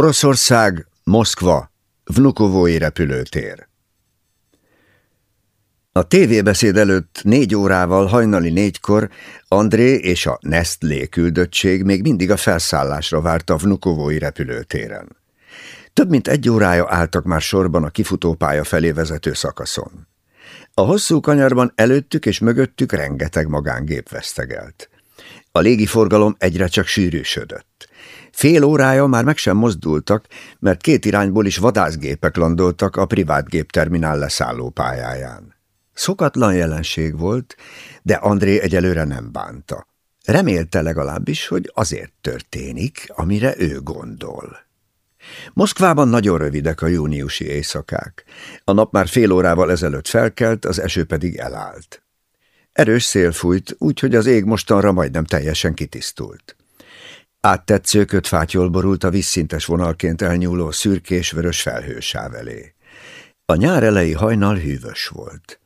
Oroszország, Moszkva, Vnukovói repülőtér. A tévébeszéd előtt négy órával hajnali négykor André és a Nestlé küldöttség még mindig a felszállásra várta a Vnukovói repülőtéren. Több mint egy órája álltak már sorban a kifutópálya felé vezető szakaszon. A hosszú kanyarban előttük és mögöttük rengeteg magángép vesztegelt. A légiforgalom egyre csak sűrűsödött. Fél órája már meg sem mozdultak, mert két irányból is vadászgépek landoltak a privát gépterminál leszálló pályáján. Szokatlan jelenség volt, de André egyelőre nem bánta. Remélte legalábbis, hogy azért történik, amire ő gondol. Moszkvában nagyon rövidek a júniusi éjszakák. A nap már fél órával ezelőtt felkelt, az eső pedig elállt. Erős szél fújt, úgyhogy az ég mostanra majdnem teljesen kitisztult. Áttetszőköt fátyol borult a vízszintes vonalként elnyúló szürkés-vörös felhősáv elé. A nyár elejé hajnal hűvös volt.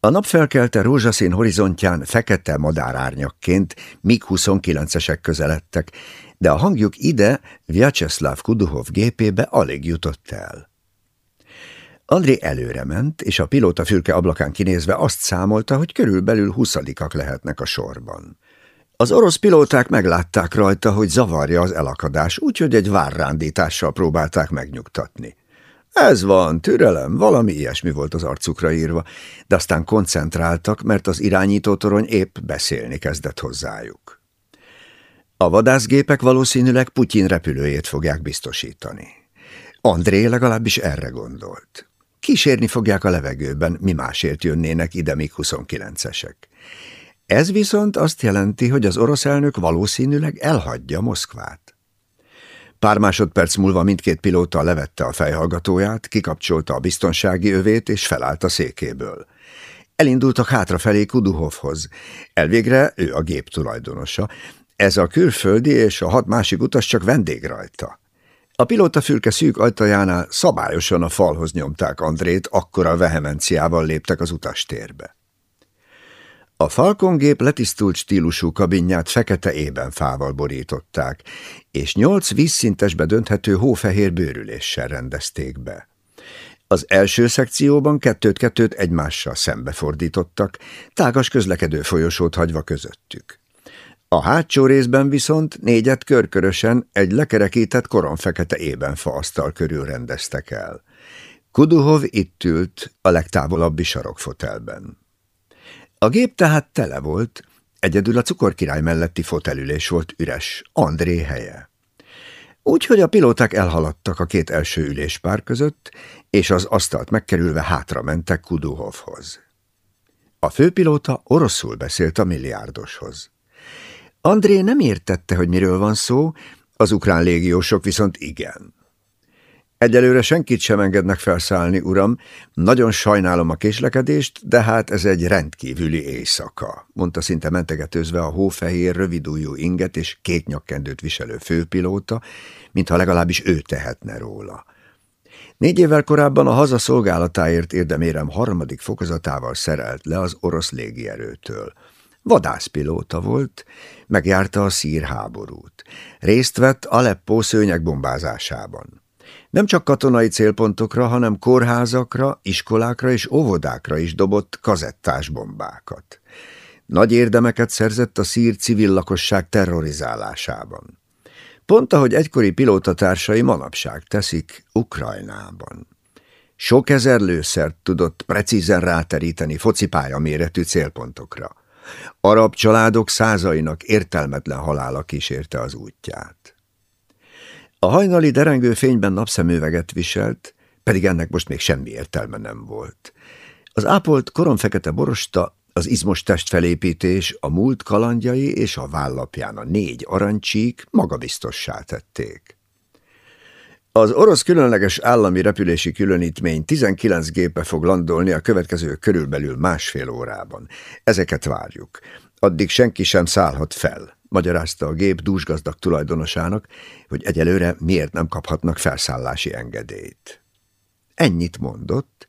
A nap felkelte rózsaszín horizontján fekete madárárnyakként míg 29-esek közeledtek, de a hangjuk ide Vyacheslav Kuduhov gépébe alig jutott el. André előre ment, és a pilóta fülke ablakán kinézve azt számolta, hogy körülbelül huszadikak lehetnek a sorban. Az orosz pilóták meglátták rajta, hogy zavarja az elakadás, úgyhogy egy várrándítással próbálták megnyugtatni. Ez van, türelem, valami ilyesmi volt az arcukra írva, de aztán koncentráltak, mert az irányítótorony épp beszélni kezdett hozzájuk. A vadászgépek valószínűleg Putyin repülőjét fogják biztosítani. André legalábbis erre gondolt. Kísérni fogják a levegőben, mi másért jönnének ide még 29-esek. Ez viszont azt jelenti, hogy az orosz elnök valószínűleg elhagyja Moszkvát. Pár másodperc múlva mindkét pilóta levette a fejhallgatóját, kikapcsolta a biztonsági övét és felállt a székéből. Elindultak hátrafelé Kuduhovhoz. Elvégre ő a gép tulajdonosa. Ez a külföldi és a hat másik utas csak vendég rajta. A pilóta fülke szűk ajtajánál szabályosan a falhoz nyomták Andrét, akkora vehemenciával léptek az utastérbe. A Falcon gép letisztult stílusú kabinját fekete ében fával borították, és nyolc vízszintesbe dönthető hófehér bőrüléssel rendezték be. Az első szekcióban kettőt-kettőt egymással szembefordítottak, tágas közlekedő folyosót hagyva közöttük. A hátsó részben viszont négyet körkörösen egy lekerekített koronfekete ébenfa asztal körül rendeztek el. Kuduhov itt ült a legtávolabbi sarokfotelben. A gép tehát tele volt, egyedül a cukorkirály melletti fotelülés volt üres, André helye. Úgyhogy a pilóták elhaladtak a két első üléspár között, és az asztalt megkerülve hátra mentek Kuduhovhoz. A főpilóta oroszul beszélt a milliárdoshoz. André nem értette, hogy miről van szó, az ukrán légiósok viszont igen. Egyelőre senkit sem engednek felszállni, uram. Nagyon sajnálom a késlekedést, de hát ez egy rendkívüli éjszaka, mondta szinte mentegetőzve a hófehér, rövidújú inget és kék nyakkendőt viselő főpilóta, mintha legalábbis ő tehetne róla. Négy évvel korábban a haza szolgálatáért érdemérem harmadik fokozatával szerelt le az orosz légierőtől. Vadászpilóta volt, megjárta a szír háborút. Részt vett Aleppo szőnyegbombázásában. Nem csak katonai célpontokra, hanem kórházakra, iskolákra és óvodákra is dobott kazettás bombákat. Nagy érdemeket szerzett a szír civil lakosság terrorizálásában. Pont ahogy egykori pilótatársai manapság teszik Ukrajnában. Sok ezer lőszert tudott precízen ráteríteni focipálya méretű célpontokra. Arab családok százainak értelmetlen halála kísérte az útját. A hajnali derengő fényben napszemüveget viselt, pedig ennek most még semmi értelme nem volt. Az ápolt koronfekete borosta, az izmos testfelépítés, a múlt kalandjai és a vállapján a négy arancsík magabiztossá tették. Az orosz különleges állami repülési különítmény 19 gépe fog landolni a következő körülbelül másfél órában. Ezeket várjuk. Addig senki sem szállhat fel magyarázta a gép dúsgazdag tulajdonosának, hogy egyelőre miért nem kaphatnak felszállási engedélyt. Ennyit mondott,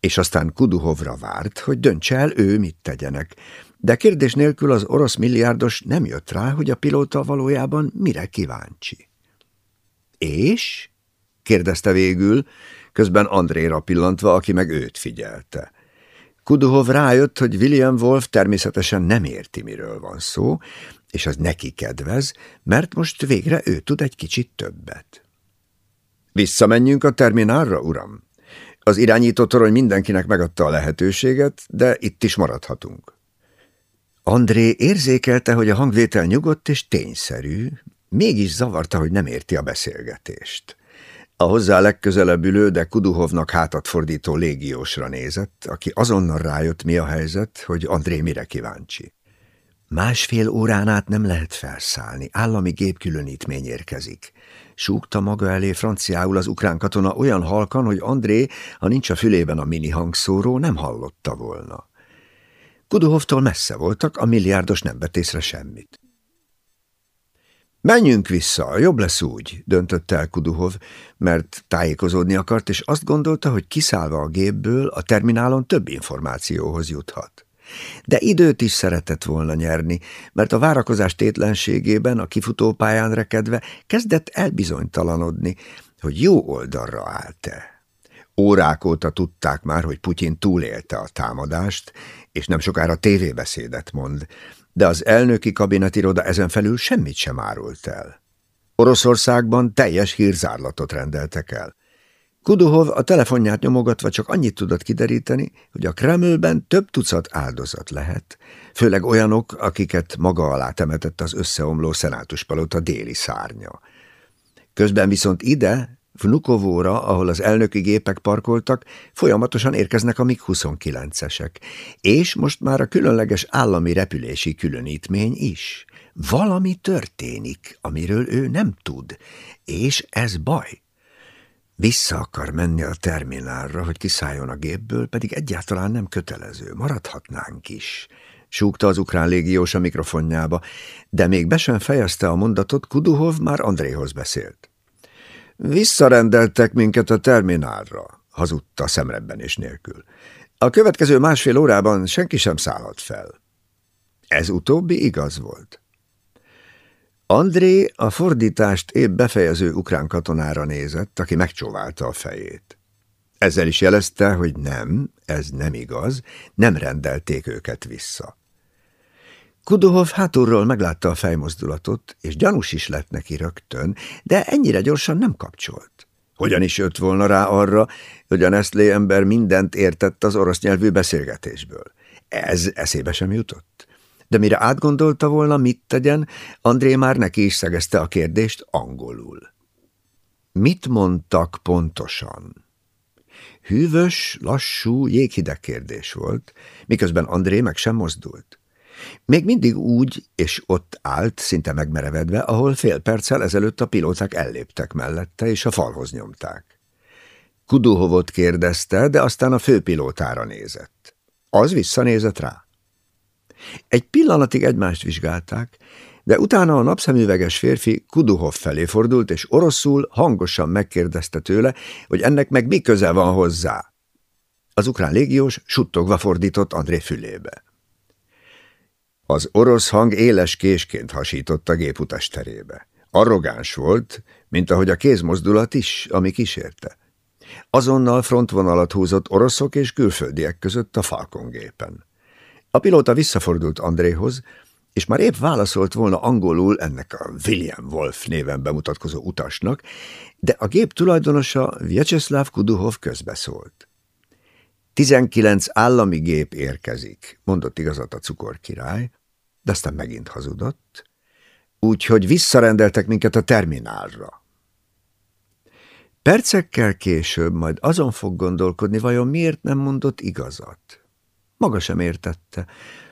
és aztán Kuduhovra várt, hogy döntse el ő mit tegyenek, de kérdés nélkül az orosz milliárdos nem jött rá, hogy a pilóta valójában mire kíváncsi. És? kérdezte végül, közben Andréra pillantva, aki meg őt figyelte. Kuduhov rájött, hogy William Wolf természetesen nem érti, miről van szó, és az neki kedvez, mert most végre ő tud egy kicsit többet. Visszamenjünk a terminálra, uram? Az irányító torony mindenkinek megadta a lehetőséget, de itt is maradhatunk. André érzékelte, hogy a hangvétel nyugodt és tényszerű, mégis zavarta, hogy nem érti a beszélgetést. A hozzá legközelebb ülő, de Kuduhovnak hátat fordító légiósra nézett, aki azonnal rájött, mi a helyzet, hogy André mire kíváncsi. Másfél órán át nem lehet felszállni, állami gépkülönítmény érkezik. Súgta maga elé franciául az ukrán katona olyan halkan, hogy André, ha nincs a fülében a mini hangszóró, nem hallotta volna. Kuduhovtól messze voltak, a milliárdos nem betészre semmit. Menjünk vissza, jobb lesz úgy, döntött el Kuduhov, mert tájékozódni akart, és azt gondolta, hogy kiszállva a gépből a terminálon több információhoz juthat. De időt is szeretett volna nyerni, mert a várakozás tétlenségében a kifutópályán rekedve kezdett elbizonytalanodni, hogy jó oldalra állt-e. Órák óta tudták már, hogy Putyin túlélte a támadást, és nem sokára tévébeszédet mond, de az elnöki kabinetiroda ezen felül semmit sem árult el. Oroszországban teljes hírzárlatot rendeltek el. Kuduhov a telefonját nyomogatva csak annyit tudott kideríteni, hogy a Kremlben több tucat áldozat lehet, főleg olyanok, akiket maga alá temetett az összeomló szenátuspalota déli szárnya. Közben viszont ide, Vnukovóra, ahol az elnöki gépek parkoltak, folyamatosan érkeznek a MiG-29-esek, és most már a különleges állami repülési különítmény is. Valami történik, amiről ő nem tud, és ez baj. Vissza akar menni a terminálra, hogy kiszálljon a gépből, pedig egyáltalán nem kötelező, maradhatnánk is. Súgta az ukrán légiós a mikrofonjába, de még be sem fejezte a mondatot, Kuduhov már Andréhoz beszélt. Visszarendeltek minket a terminálra, hazudta szemrebbenés nélkül. A következő másfél órában senki sem szállhat fel. Ez utóbbi igaz volt. André a fordítást épp befejező ukrán katonára nézett, aki megcsóválta a fejét. Ezzel is jelezte, hogy nem, ez nem igaz, nem rendelték őket vissza. Kudohov hátulról meglátta a fejmozdulatot, és gyanús is lett neki rögtön, de ennyire gyorsan nem kapcsolt. Hogyan is jött volna rá arra, hogy a Nestlé ember mindent értett az orosz nyelvű beszélgetésből? Ez eszébe sem jutott. De mire átgondolta volna, mit tegyen, André már neki is szegezte a kérdést angolul. Mit mondtak pontosan? Hűvös, lassú, jéghideg kérdés volt, miközben André meg sem mozdult. Még mindig úgy, és ott állt, szinte megmerevedve, ahol fél perccel ezelőtt a pilóták elléptek mellette, és a falhoz nyomták. Kuduhovot kérdezte, de aztán a főpilótára nézett. Az visszanézett rá. Egy pillanatig egymást vizsgálták, de utána a napszemüveges férfi Kuduhov felé fordult, és oroszul hangosan megkérdezte tőle, hogy ennek meg mi köze van hozzá. Az ukrán légiós suttogva fordított André fülébe. Az orosz hang éles késként hasított a géputas terébe. Arrogáns volt, mint ahogy a kézmozdulat is, ami kísérte. Azonnal frontvonalat húzott oroszok és külföldiek között a Falcon gépen. A pilóta visszafordult Andréhoz, és már épp válaszolt volna angolul ennek a William Wolf néven bemutatkozó utasnak, de a gép tulajdonosa Vyacheslav Kuduhov közbeszólt. Tizenkilenc állami gép érkezik, mondott igazat a cukorkirály, de aztán megint hazudott, úgyhogy visszarendeltek minket a terminálra. Percekkel később majd azon fog gondolkodni, vajon miért nem mondott igazat. Maga sem értette.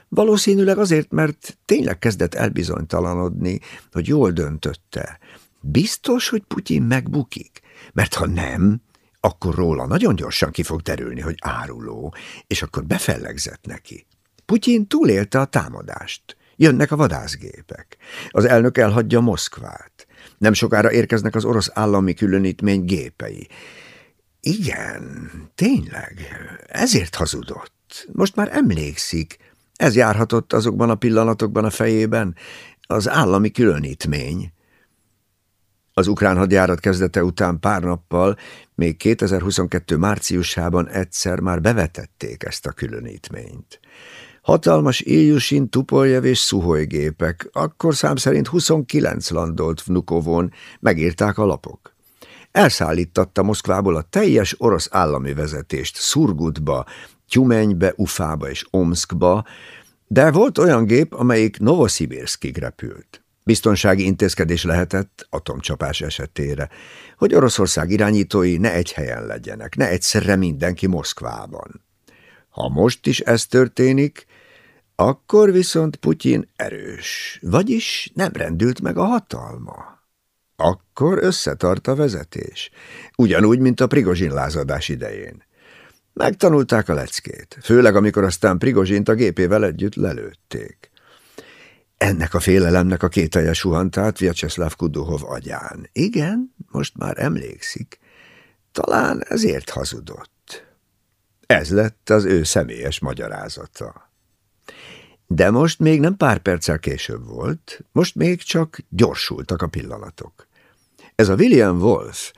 Valószínűleg azért, mert tényleg kezdett elbizonytalanodni, hogy jól döntötte. Biztos, hogy Putyin megbukik? Mert ha nem, akkor róla nagyon gyorsan ki fog derülni, hogy áruló, és akkor befellegzett neki. Putyin túlélte a támadást. Jönnek a vadászgépek. Az elnök elhagyja Moszkvát. Nem sokára érkeznek az orosz állami különítmény gépei. Igen, tényleg, ezért hazudott. Most már emlékszik. Ez járhatott azokban a pillanatokban a fejében. Az állami különítmény. Az ukrán hadjárat kezdete után pár nappal, még 2022. márciusában egyszer már bevetették ezt a különítményt. Hatalmas Iljusin, Tupoljev és Szuholy gépek, akkor szám szerint 29 landolt Vnukovon, megírták a lapok. Elszállítatta Moszkvából a teljes orosz állami vezetést Szurgutba, Tyumenybe, Ufába és Omskba, de volt olyan gép, amelyik Novosibirskig repült. Biztonsági intézkedés lehetett atomcsapás esetére, hogy Oroszország irányítói ne egy helyen legyenek, ne egyszerre mindenki Moszkvában. Ha most is ez történik, akkor viszont Putyin erős, vagyis nem rendült meg a hatalma. Akkor összetart a vezetés, ugyanúgy, mint a Prigozsin lázadás idején. Megtanulták a leckét, főleg amikor aztán Prigozsint a gépével együtt lelőtték. Ennek a félelemnek a kételje suhant Vyacheslav Kuduhov agyán. Igen, most már emlékszik. Talán ezért hazudott. Ez lett az ő személyes magyarázata. De most még nem pár perccel később volt, most még csak gyorsultak a pillanatok. Ez a William Wolf,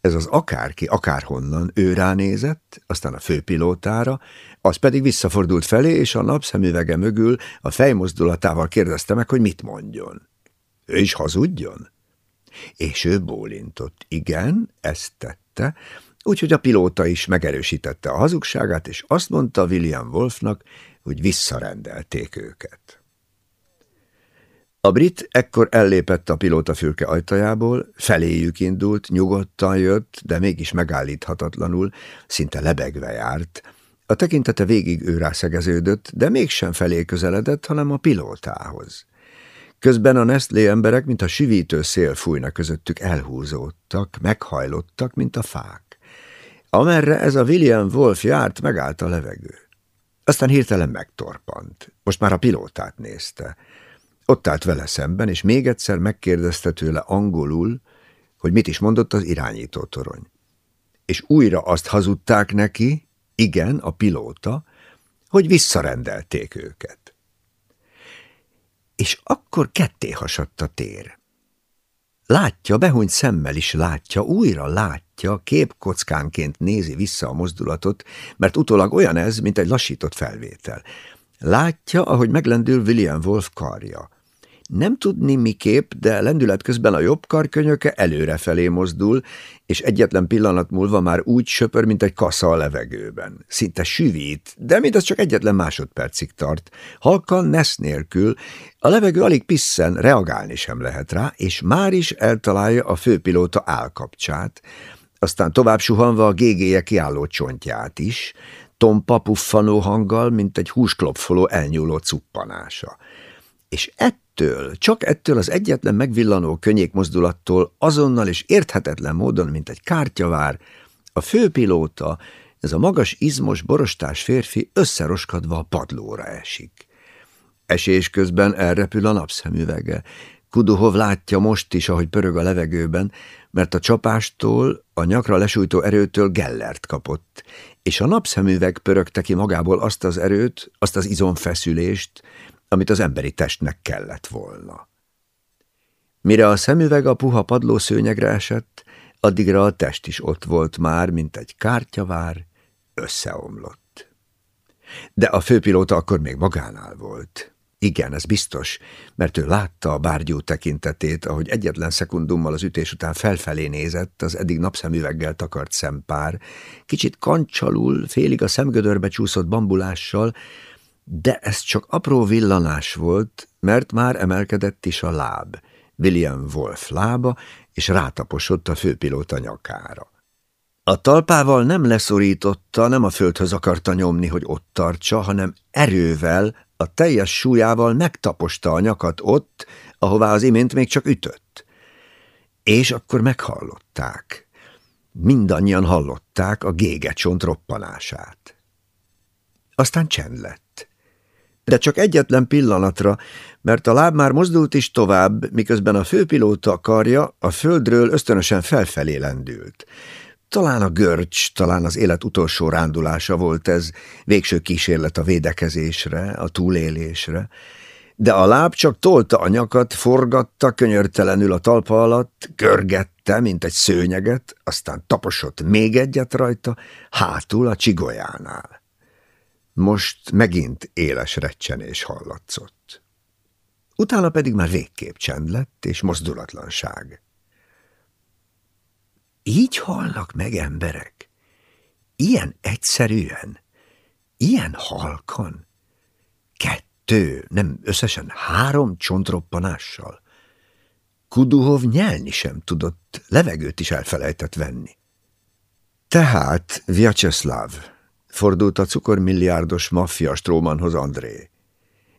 ez az akárki, akárhonnan ő ránézett, aztán a főpilótára, az pedig visszafordult felé, és a napszemüvege mögül a fejmozdulatával kérdezte meg, hogy mit mondjon. Ő is hazudjon? És ő bólintott. Igen, ezt tette, úgyhogy a pilóta is megerősítette a hazugságát, és azt mondta William Wolfnak, hogy visszarendelték őket. A brit ekkor ellépett a pilóta fülke ajtajából, feléjük indult, nyugodtan jött, de mégis megállíthatatlanul, szinte lebegve járt. A tekintete végig őrá szegeződött, de mégsem felé közeledett, hanem a pilótához. Közben a Nestlé emberek, mint a sivítő szél fújna közöttük, elhúzódtak, meghajlottak, mint a fák. Amerre ez a William Wolf járt, megállt a levegő. Aztán hirtelen megtorpant. Most már a pilótát nézte. Ott állt vele szemben, és még egyszer megkérdezte tőle angolul, hogy mit is mondott az irányító torony. És újra azt hazudták neki, igen, a pilóta, hogy visszarendelték őket. És akkor ketté hasadt a tér. Látja, behunyt szemmel is látja, újra látja, képkockánként nézi vissza a mozdulatot, mert utólag olyan ez, mint egy lassított felvétel. Látja, ahogy meglendül William Wolf karja. Nem tudni miképp, de lendület közben a jobb karkönyöke előrefelé mozdul, és egyetlen pillanat múlva már úgy söpör, mint egy kasza a levegőben. Szinte süvít, de mindaz csak egyetlen másodpercig tart. Halkan nesz nélkül, a levegő alig pisszen, reagálni sem lehet rá, és már is eltalálja a főpilóta állkapcsát, aztán tovább suhanva a gégéje kiálló csontját is, tompa puffanó hanggal, mint egy húsklopfoló elnyúló cuppanása. És ett ettől, csak ettől az egyetlen megvillanó könnyék mozdulattól azonnal és érthetetlen módon, mint egy kártyavár, a főpilóta, ez a magas, izmos, borostás férfi összeroskadva a padlóra esik. Esés közben elrepül a napszemüvege. Kuduhov látja most is, ahogy pörög a levegőben, mert a csapástól, a nyakra lesújtó erőtől gellert kapott, és a napszemüveg pörögte ki magából azt az erőt, azt az izomfeszülést, amit az emberi testnek kellett volna. Mire a szemüveg a puha padlószőnyegre esett, addigra a test is ott volt már, mint egy kártyavár, összeomlott. De a főpilóta akkor még magánál volt. Igen, ez biztos, mert ő látta a bárgyú tekintetét, ahogy egyetlen szekundummal az ütés után felfelé nézett az eddig napszemüveggel takart szempár, kicsit kancsalul, félig a szemgödörbe csúszott bambulással, de ez csak apró villanás volt, mert már emelkedett is a láb, William Wolf lába, és rátaposott a főpilóta nyakára. A talpával nem leszorította, nem a földhöz akarta nyomni, hogy ott tartsa, hanem erővel, a teljes súlyával megtaposta a nyakat ott, ahová az imént még csak ütött. És akkor meghallották. Mindannyian hallották a gégecsont roppanását. Aztán csend lett de csak egyetlen pillanatra, mert a láb már mozdult is tovább, miközben a főpilóta karja a földről ösztönösen felfelé lendült. Talán a görcs, talán az élet utolsó rándulása volt ez, végső kísérlet a védekezésre, a túlélésre, de a láb csak tolta a nyakat, forgatta könyörtelenül a talpa alatt, görgette, mint egy szőnyeget, aztán taposott még egyet rajta, hátul a csigolyánál. Most megint éles recsenés hallatszott. Utána pedig már végképp csend lett, és mozdulatlanság. Így halnak meg emberek? Ilyen egyszerűen? Ilyen halkan? Kettő, nem összesen három csontroppanással? Kuduhov nyelni sem tudott, levegőt is elfelejtett venni. Tehát, Vyacheslav, fordult a cukormilliárdos maffia Strómanhoz André.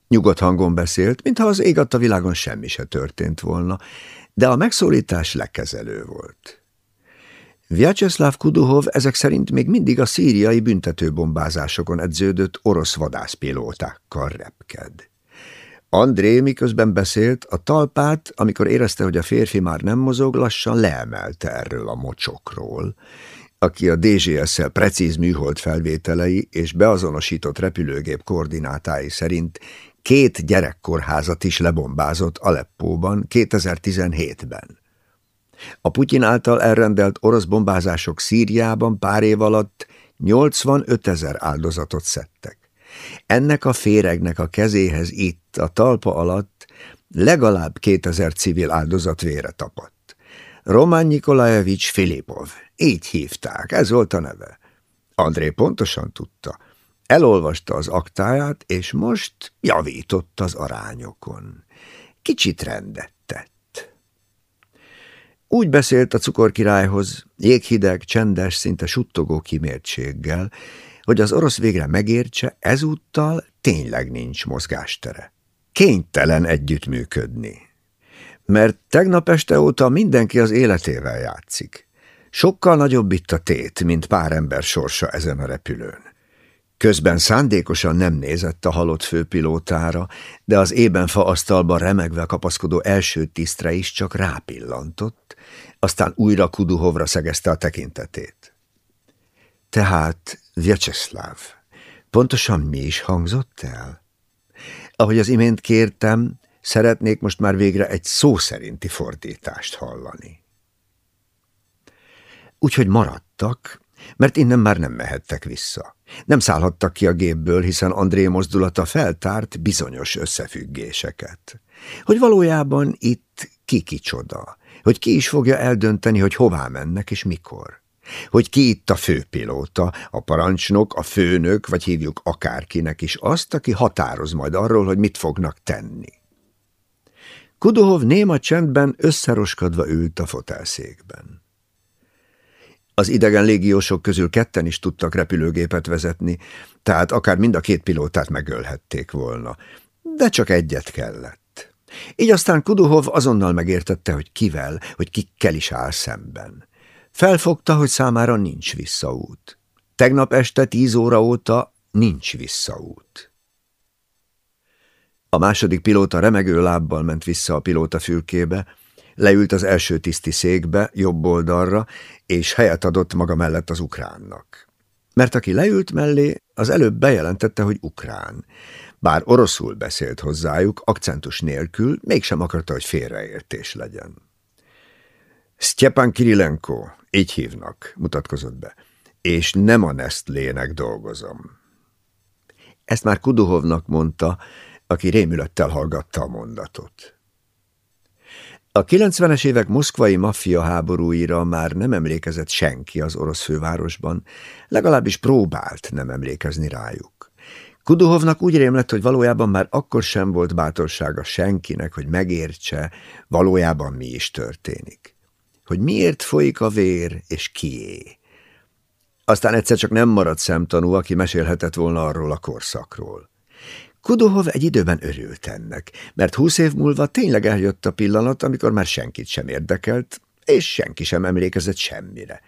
Nyugodt hangon beszélt, mintha az ég a világon semmi se történt volna, de a megszólítás lekezelő volt. Vyacheslav Kuduhov ezek szerint még mindig a szíriai büntetőbombázásokon edződött orosz vadászpilótákkal repked. André miközben beszélt, a talpát, amikor érezte, hogy a férfi már nem mozog, lassan leemelte erről a mocsokról, aki a DGS-szel precíz műhold felvételei és beazonosított repülőgép koordinátái szerint két gyerekkorházat is lebombázott Aleppóban 2017-ben. A Putyin által elrendelt orosz bombázások Szíriában pár év alatt 85 ezer áldozatot szedtek. Ennek a féregnek a kezéhez itt, a talpa alatt legalább 2000 civil áldozat vére tapadt. Román Nikolajevics Filipov, így hívták, ez volt a neve. André pontosan tudta. Elolvasta az aktáját, és most javított az arányokon. Kicsit rendet tett. Úgy beszélt a cukorkirályhoz, jéghideg, csendes, szinte suttogó kimértséggel, hogy az orosz végre megértse, ezúttal tényleg nincs mozgástere. Kénytelen együttműködni. Mert tegnap este óta mindenki az életével játszik. Sokkal nagyobb itt a tét, mint pár ember sorsa ezen a repülőn. Közben szándékosan nem nézett a halott főpilótára, de az ébenfa asztalba remegve kapaszkodó első tisztre is csak rápillantott, aztán újra Kuduhovra szegezte a tekintetét. Tehát, Vyacheslav, pontosan mi is hangzott el? Ahogy az imént kértem, szeretnék most már végre egy szó szerinti fordítást hallani úgyhogy maradtak, mert innen már nem mehettek vissza. Nem szállhattak ki a gépből, hiszen André mozdulata feltárt bizonyos összefüggéseket. Hogy valójában itt ki kicsoda, hogy ki is fogja eldönteni, hogy hová mennek és mikor. Hogy ki itt a főpilóta, a parancsnok, a főnök, vagy hívjuk akárkinek is azt, aki határoz majd arról, hogy mit fognak tenni. Kudohov néma csendben összeroskadva ült a fotelszékben. Az idegen légiósok közül ketten is tudtak repülőgépet vezetni, tehát akár mind a két pilótát megölhették volna, de csak egyet kellett. Így aztán Kuduhov azonnal megértette, hogy kivel, hogy kikkel is áll szemben. Felfogta, hogy számára nincs visszaút. Tegnap este tíz óra óta nincs visszaút. A második pilóta remegő lábbal ment vissza a pilóta fülkébe, leült az első tiszti székbe, jobb oldalra, és helyet adott maga mellett az ukránnak. Mert aki leült mellé, az előbb bejelentette, hogy ukrán. Bár oroszul beszélt hozzájuk, akcentus nélkül, mégsem akarta, hogy félreértés legyen. Sztyepan Kirilenko, így hívnak, mutatkozott be, és nem a Nestlének dolgozom. Ezt már Kuduhovnak mondta, aki rémülettel hallgatta a mondatot. A 90-es évek moszkvai maffia háborúira már nem emlékezett senki az orosz fővárosban, legalábbis próbált nem emlékezni rájuk. Kuduhovnak úgy rémlett, hogy valójában már akkor sem volt bátorsága senkinek, hogy megértse, valójában mi is történik. Hogy miért folyik a vér, és kié. Aztán egyszer csak nem maradt szemtanú, aki mesélhetett volna arról a korszakról. Kudohov egy időben örült ennek, mert húsz év múlva tényleg eljött a pillanat, amikor már senkit sem érdekelt, és senki sem emlékezett semmire.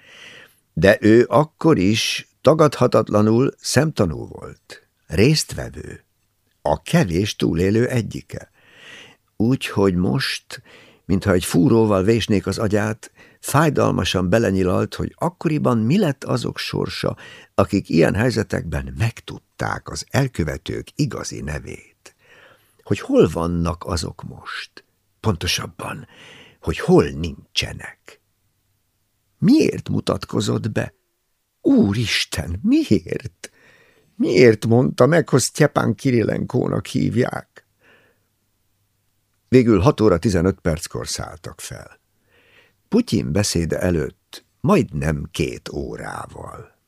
De ő akkor is tagadhatatlanul szemtanú volt, résztvevő, a kevés túlélő egyike. Úgyhogy most, mintha egy fúróval vésnék az agyát, fájdalmasan belenyilalt, hogy akkoriban mi lett azok sorsa, akik ilyen helyzetekben megtudták az elkövetők igazi nevét. hogy hol vannak azok most. Pontosabban, hogy hol nincsenek. Miért mutatkozott be? Úristen, miért? Miért mondta meg, hogy Sztyepán Kirilenkónak hívják? Végül 6 óra 15 perckor szálltak fel. Putyin beszéde előtt majdnem két órával.